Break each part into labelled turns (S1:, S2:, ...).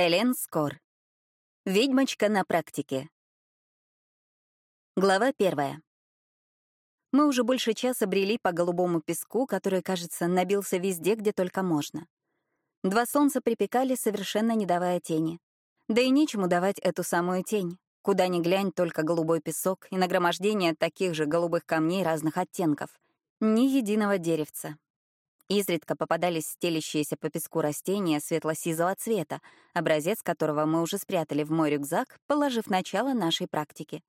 S1: Элен Скор. Ведьмочка на практике. Глава первая. Мы уже больше часа брели по голубому песку, который, кажется, набился везде, где только можно. Два солнца припекали, совершенно не давая тени. Да и нечему давать эту самую тень. Куда ни глянь, только голубой песок и нагромождение таких же голубых камней разных оттенков. Ни единого деревца, Изредка попадались стелящиеся по песку растения светло-сизого цвета, образец которого мы уже спрятали в мой рюкзак, положив начало нашей практике.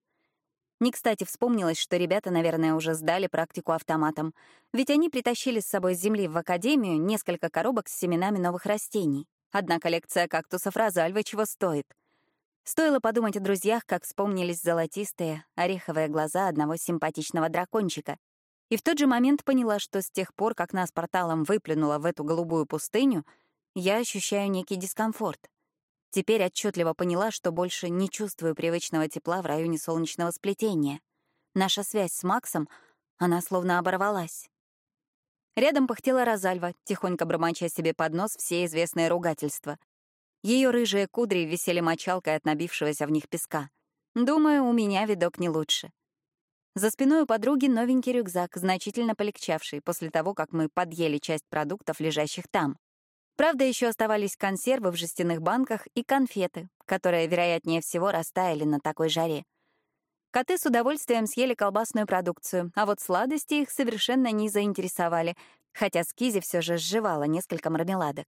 S1: Не кстати вспомнилось, что ребята, наверное, уже сдали практику автоматом, ведь они притащили с собой с земли в академию несколько коробок с семенами новых растений. Одна коллекция кактусов Розальвы чего стоит. Стоило подумать о друзьях, как вспомнились золотистые, ореховые глаза одного симпатичного дракончика, и в тот же момент поняла, что с тех пор, как нас порталом выплюнуло в эту голубую пустыню, я ощущаю некий дискомфорт. Теперь отчетливо поняла, что больше не чувствую привычного тепла в районе солнечного сплетения. Наша связь с Максом, она словно оборвалась. Рядом пыхтела Розальва, тихонько бормоча себе под нос все известные ругательства. Ее рыжие кудри висели мочалкой от набившегося в них песка. Думаю, у меня видок не лучше. За спиной у подруги новенький рюкзак, значительно полегчавший после того, как мы подъели часть продуктов, лежащих там. Правда, еще оставались консервы в жестяных банках и конфеты, которые, вероятнее всего, растаяли на такой жаре. Коты с удовольствием съели колбасную продукцию, а вот сладости их совершенно не заинтересовали, хотя Скизи все же сживала несколько мармеладок.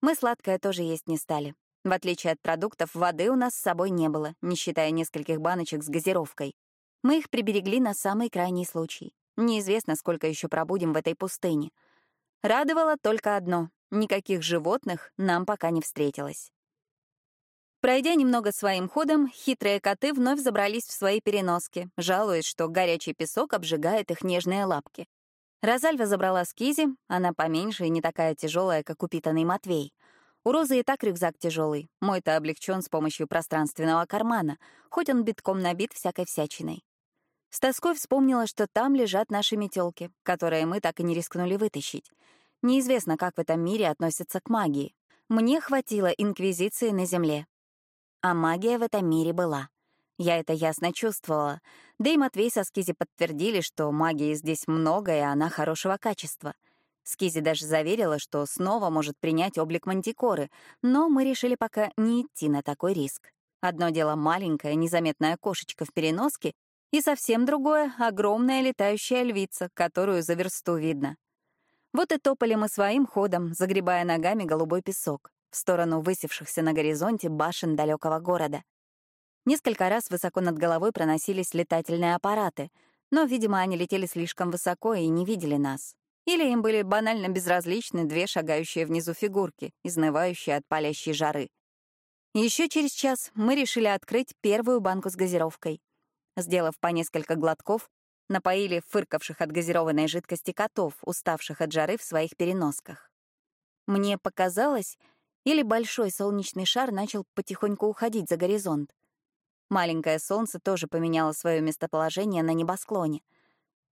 S1: Мы сладкое тоже есть не стали. В отличие от продуктов, воды у нас с собой не было, не считая нескольких баночек с газировкой. Мы их приберегли на самый крайний случай. Неизвестно, сколько еще пробудем в этой пустыне. Радовало только одно — никаких животных нам пока не встретилось. Пройдя немного своим ходом, хитрые коты вновь забрались в свои переноски, жалуясь, что горячий песок обжигает их нежные лапки. Розальва забрала скизи, она поменьше и не такая тяжелая, как упитанный Матвей. У Розы и так рюкзак тяжелый, мой-то облегчен с помощью пространственного кармана, хоть он битком набит всякой всячиной. С тоской вспомнила, что там лежат наши метелки, которые мы так и не рискнули вытащить. Неизвестно, как в этом мире относятся к магии. Мне хватило инквизиции на земле. А магия в этом мире была. Я это ясно чувствовала. Да и Матвей со Скизи подтвердили, что магии здесь много, и она хорошего качества. Скизи даже заверила, что снова может принять облик мантикоры, но мы решили пока не идти на такой риск. Одно дело маленькая, незаметная кошечка в переноске, и совсем другое — огромная летающая львица, которую за версту видно. Вот и топали мы своим ходом, загребая ногами голубой песок в сторону высевшихся на горизонте башен далекого города. Несколько раз высоко над головой проносились летательные аппараты, но, видимо, они летели слишком высоко и не видели нас. Или им были банально безразличны две шагающие внизу фигурки, изнывающие от палящей жары. Еще через час мы решили открыть первую банку с газировкой. Сделав по несколько глотков, напоили фыркавших от газированной жидкости котов, уставших от жары в своих переносках. Мне показалось, или большой солнечный шар начал потихоньку уходить за горизонт. Маленькое солнце тоже поменяло свое местоположение на небосклоне.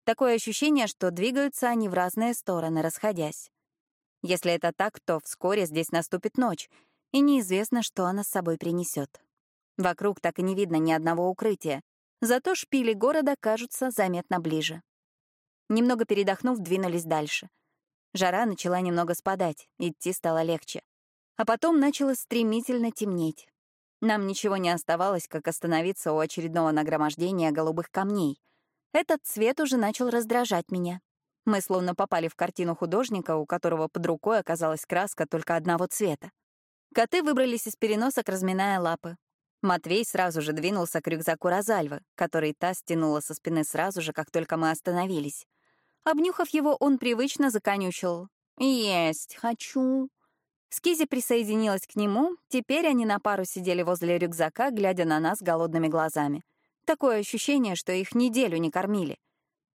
S1: Такое ощущение, что двигаются они в разные стороны, расходясь. Если это так, то вскоре здесь наступит ночь, и неизвестно, что она с собой принесет. Вокруг так и не видно ни одного укрытия, Зато шпили города кажутся заметно ближе. Немного передохнув, двинулись дальше. Жара начала немного спадать, идти стало легче. А потом начало стремительно темнеть. Нам ничего не оставалось, как остановиться у очередного нагромождения голубых камней. Этот цвет уже начал раздражать меня. Мы словно попали в картину художника, у которого под рукой оказалась краска только одного цвета. Коты выбрались из переносок, разминая лапы. Матвей сразу же двинулся к рюкзаку Розальвы, который та стянула со спины сразу же, как только мы остановились. Обнюхав его, он привычно законючил. «Есть, хочу». Скизи присоединилась к нему, теперь они на пару сидели возле рюкзака, глядя на нас голодными глазами. Такое ощущение, что их неделю не кормили.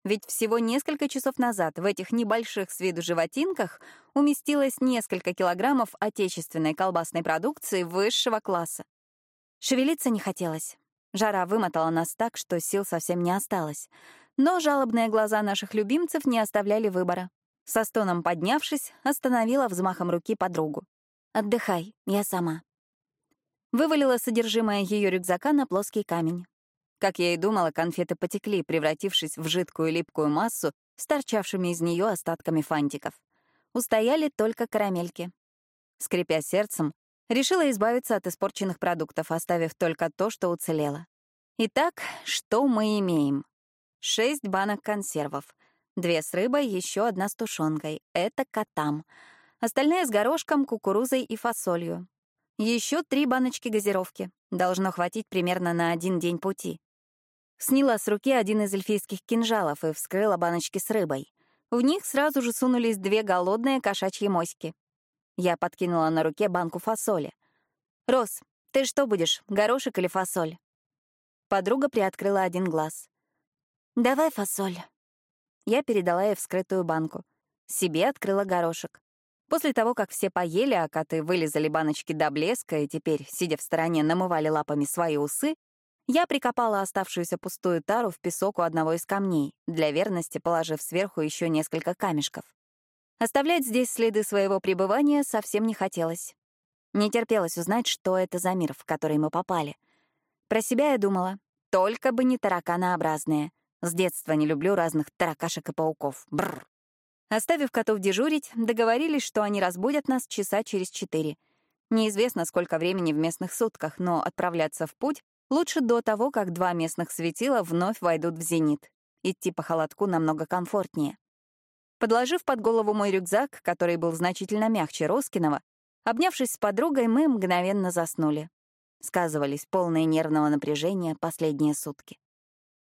S1: Ведь всего несколько часов назад в этих небольших с виду животинках уместилось несколько килограммов отечественной колбасной продукции высшего класса. Шевелиться не хотелось. Жара вымотала нас так, что сил совсем не осталось. Но жалобные глаза наших любимцев не оставляли выбора. Со стоном поднявшись, остановила взмахом руки подругу. «Отдыхай, я сама». Вывалила содержимое ее рюкзака на плоский камень. Как я и думала, конфеты потекли, превратившись в жидкую липкую массу с торчавшими из нее остатками фантиков. Устояли только карамельки. Скрипя сердцем, решила избавиться от испорченных продуктов, оставив только то, что уцелело. Итак, что мы имеем? Шесть банок консервов. Две с рыбой, еще одна с тушенкой. Это котам. Остальные с горошком, кукурузой и фасолью. Еще три баночки газировки. Должно хватить примерно на один день пути. Сняла с руки один из эльфийских кинжалов и вскрыла баночки с рыбой. В них сразу же сунулись две голодные кошачьи моськи. Я подкинула на руке банку фасоли. «Рос, ты что будешь, горошек или фасоль?» Подруга приоткрыла один глаз. «Давай фасоль». Я передала ей вскрытую банку. Себе открыла горошек. После того, как все поели, а коты вылезали баночки до блеска и теперь, сидя в стороне, намывали лапами свои усы, я прикопала оставшуюся пустую тару в песок у одного из камней, для верности положив сверху еще несколько камешков. Оставлять здесь следы своего пребывания совсем не хотелось. Не терпелось узнать, что это за мир, в который мы попали. Про себя я думала, только бы не тараканообразные. С детства не люблю разных таракашек и пауков. Бррр. Оставив котов дежурить, договорились, что они разбудят нас часа через четыре. Неизвестно, сколько времени в местных сутках, но отправляться в путь Лучше до того, как два местных светила вновь войдут в зенит. Идти по холодку намного комфортнее. Подложив под голову мой рюкзак, который был значительно мягче Роскинова, обнявшись с подругой, мы мгновенно заснули. Сказывались полные нервного напряжения последние сутки.